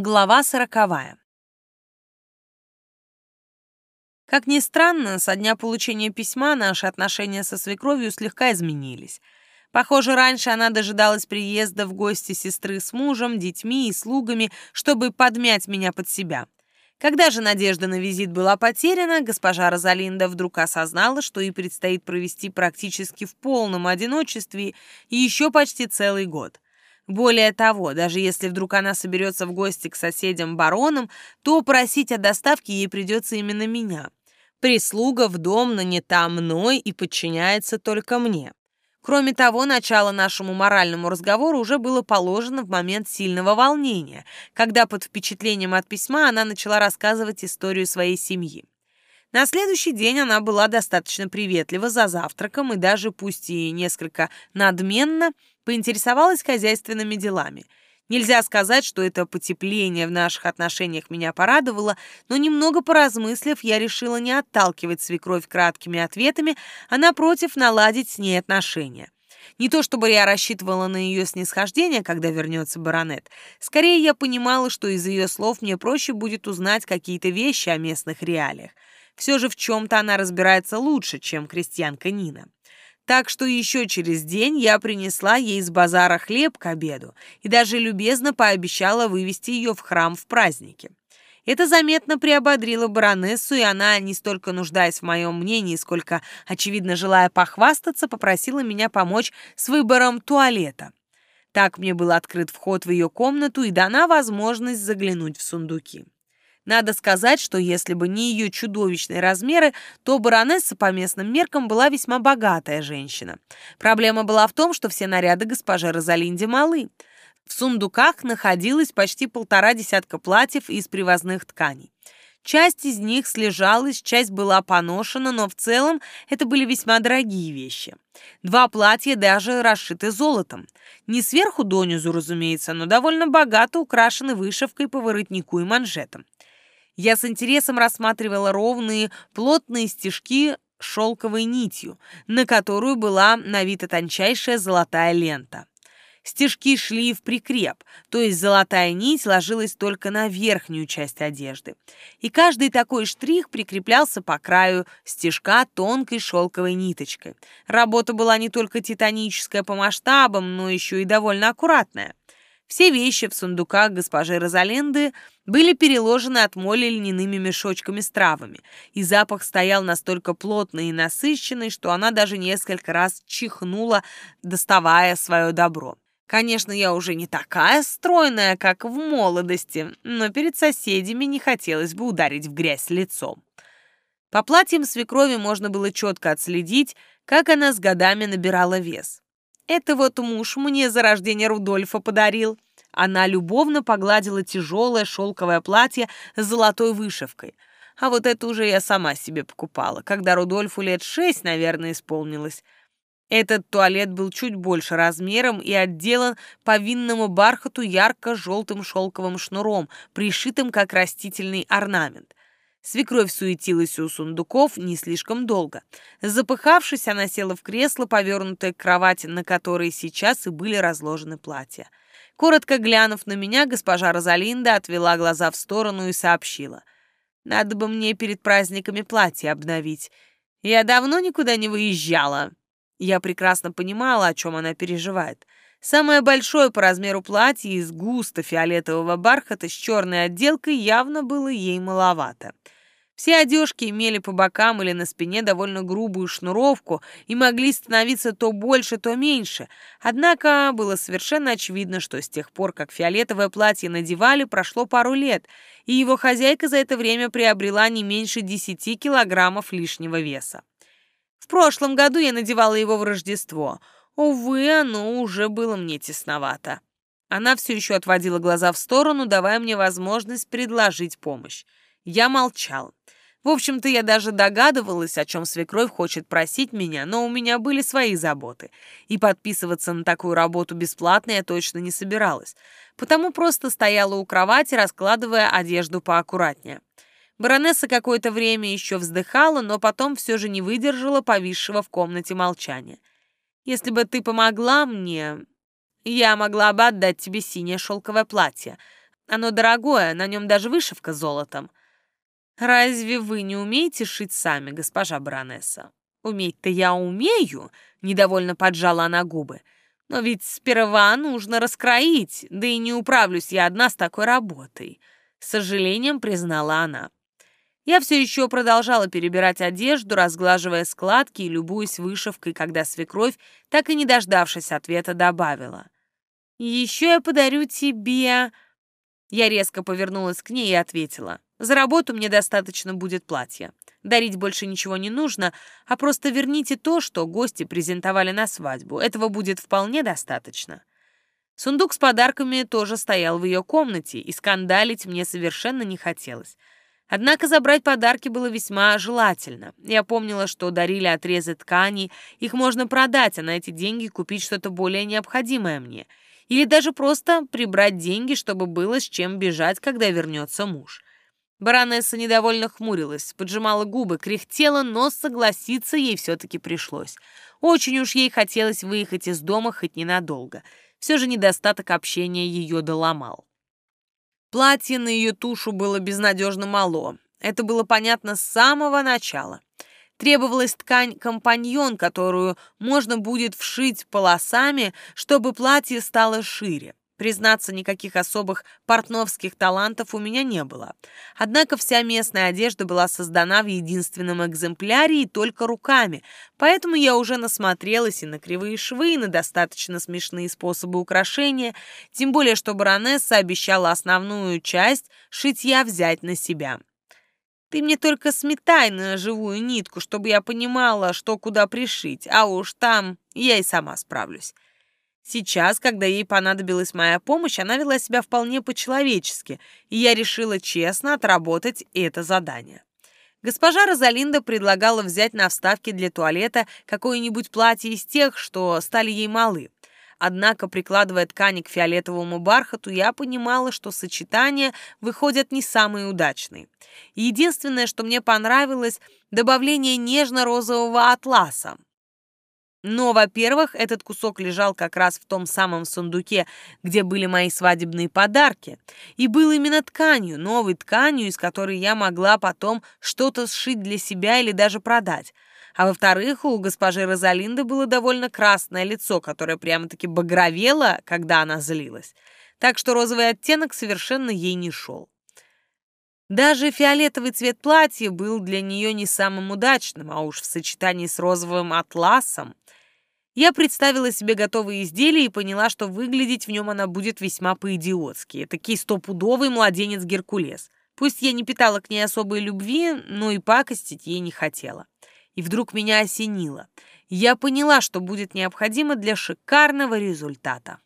Глава сороковая. Как ни странно, со дня получения письма наши отношения со свекровью слегка изменились. Похоже, раньше она дожидалась приезда в гости сестры с мужем, детьми и слугами, чтобы подмять меня под себя. Когда же надежда на визит была потеряна, госпожа Розалинда вдруг осознала, что ей предстоит провести практически в полном одиночестве еще почти целый год — более того, даже если вдруг она соберется в гости к соседям-баронам, то просить о доставке ей придется именно меня. Прислуга в дом нанята мной и подчиняется только мне. Кроме того, начало нашему моральному разговору уже было положено в момент сильного волнения, когда под впечатлением от письма она начала рассказывать историю своей семьи. На следующий день она была достаточно приветлива за завтраком и даже, пусть и несколько надменно, поинтересовалась хозяйственными делами. Нельзя сказать, что это потепление в наших отношениях меня порадовало, но немного поразмыслив, я решила не отталкивать свекровь краткими ответами, а напротив наладить с ней отношения. Не то чтобы я рассчитывала на ее снисхождение, когда вернется баронет. Скорее, я понимала, что из ее слов мне проще будет узнать какие-то вещи о местных реалиях. Все же в чем-то она разбирается лучше, чем крестьянка Нина. Так что еще через день я принесла ей из базара хлеб к обеду и даже любезно пообещала вывести ее в храм в празднике. Это заметно приободрило баронессу, и она, не столько нуждаясь в моем мнении, сколько, очевидно, желая похвастаться, попросила меня помочь с выбором туалета. Так мне был открыт вход в ее комнату и дана возможность заглянуть в сундуки. Надо сказать, что если бы не ее чудовищные размеры, то баронесса по местным меркам была весьма богатая женщина. Проблема была в том, что все наряды госпожи Розалинди малы. В сундуках находилось почти полтора десятка платьев из привозных тканей. Часть из них слежалась, часть была поношена, но в целом это были весьма дорогие вещи. Два платья даже расшиты золотом. Не сверху донизу, разумеется, но довольно богато украшены вышивкой по воротнику и манжетам. Я с интересом рассматривала ровные, плотные стежки шелковой нитью, на которую была навита тончайшая золотая лента. Стежки шли в прикреп, то есть золотая нить ложилась только на верхнюю часть одежды. И каждый такой штрих прикреплялся по краю стежка тонкой шелковой ниточкой. Работа была не только титаническая по масштабам, но еще и довольно аккуратная. Все вещи в сундуках госпожи Розаленды были переложены от моли льняными мешочками с травами, и запах стоял настолько плотный и насыщенный, что она даже несколько раз чихнула, доставая свое добро. Конечно, я уже не такая стройная, как в молодости, но перед соседями не хотелось бы ударить в грязь лицом. По платьям свекрови можно было четко отследить, как она с годами набирала вес. Это вот муж мне за рождение Рудольфа подарил. Она любовно погладила тяжелое шелковое платье с золотой вышивкой. А вот это уже я сама себе покупала, когда Рудольфу лет шесть, наверное, исполнилось. Этот туалет был чуть больше размером и отделан по винному бархату ярко-желтым шелковым шнуром, пришитым как растительный орнамент. Свекровь суетилась у сундуков не слишком долго. Запыхавшись, она села в кресло, повернутое к кровати, на которой сейчас и были разложены платья. Коротко глянув на меня, госпожа Розалинда отвела глаза в сторону и сообщила. «Надо бы мне перед праздниками платье обновить. Я давно никуда не выезжала». Я прекрасно понимала, о чем она переживает. Самое большое по размеру платье из густо фиолетового бархата с черной отделкой явно было ей маловато. Все одежки имели по бокам или на спине довольно грубую шнуровку и могли становиться то больше, то меньше. Однако было совершенно очевидно, что с тех пор, как фиолетовое платье надевали, прошло пару лет, и его хозяйка за это время приобрела не меньше 10 килограммов лишнего веса. В прошлом году я надевала его в Рождество — Увы, оно уже было мне тесновато. Она все еще отводила глаза в сторону, давая мне возможность предложить помощь. Я молчал. В общем-то, я даже догадывалась, о чем свекровь хочет просить меня, но у меня были свои заботы, и подписываться на такую работу бесплатно я точно не собиралась, потому просто стояла у кровати, раскладывая одежду поаккуратнее. Баронесса какое-то время еще вздыхала, но потом все же не выдержала повисшего в комнате молчания. Если бы ты помогла мне, я могла бы отдать тебе синее шелковое платье. Оно дорогое, на нем даже вышивка золотом. Разве вы не умеете шить сами, госпожа баронесса? Уметь-то я умею, недовольно поджала она губы. Но ведь сперва нужно раскроить, да и не управлюсь я одна с такой работой. С сожалением признала она. Я все еще продолжала перебирать одежду, разглаживая складки и любуясь вышивкой, когда свекровь, так и не дождавшись ответа, добавила. «Еще я подарю тебе...» Я резко повернулась к ней и ответила. «За работу мне достаточно будет платья. Дарить больше ничего не нужно, а просто верните то, что гости презентовали на свадьбу. Этого будет вполне достаточно». Сундук с подарками тоже стоял в ее комнате, и скандалить мне совершенно не хотелось. Однако забрать подарки было весьма желательно. Я помнила, что дарили отрезы тканей, их можно продать, а на эти деньги купить что-то более необходимое мне. Или даже просто прибрать деньги, чтобы было с чем бежать, когда вернется муж. Баронесса недовольно хмурилась, поджимала губы, кряхтела, но согласиться ей все-таки пришлось. Очень уж ей хотелось выехать из дома хоть ненадолго. Все же недостаток общения ее доломал. Платье на ее тушу было безнадежно мало. Это было понятно с самого начала. Требовалась ткань-компаньон, которую можно будет вшить полосами, чтобы платье стало шире. Признаться, никаких особых портновских талантов у меня не было. Однако вся местная одежда была создана в единственном экземпляре и только руками, поэтому я уже насмотрелась и на кривые швы, и на достаточно смешные способы украшения, тем более что баронесса обещала основную часть шитья взять на себя. Ты мне только сметай на живую нитку, чтобы я понимала, что куда пришить, а уж там я и сама справлюсь. Сейчас, когда ей понадобилась моя помощь, она вела себя вполне по-человечески, и я решила честно отработать это задание. Госпожа Розалинда предлагала взять на вставки для туалета какое-нибудь платье из тех, что стали ей малы. Однако, прикладывая ткани к фиолетовому бархату, я понимала, что сочетания выходят не самые удачные. Единственное, что мне понравилось, добавление нежно-розового атласа. Но, во-первых, этот кусок лежал как раз в том самом сундуке, где были мои свадебные подарки, и был именно тканью, новой тканью, из которой я могла потом что-то сшить для себя или даже продать. А во-вторых, у госпожи Розалинды было довольно красное лицо, которое прямо-таки багровело, когда она злилась. Так что розовый оттенок совершенно ей не шел. Даже фиолетовый цвет платья был для нее не самым удачным, а уж в сочетании с розовым атласом я представила себе готовые изделия и поняла, что выглядеть в нем она будет весьма по-идиотски. Такий стопудовый младенец Геркулес. Пусть я не питала к ней особой любви, но и пакостить ей не хотела. И вдруг меня осенило. Я поняла, что будет необходимо для шикарного результата.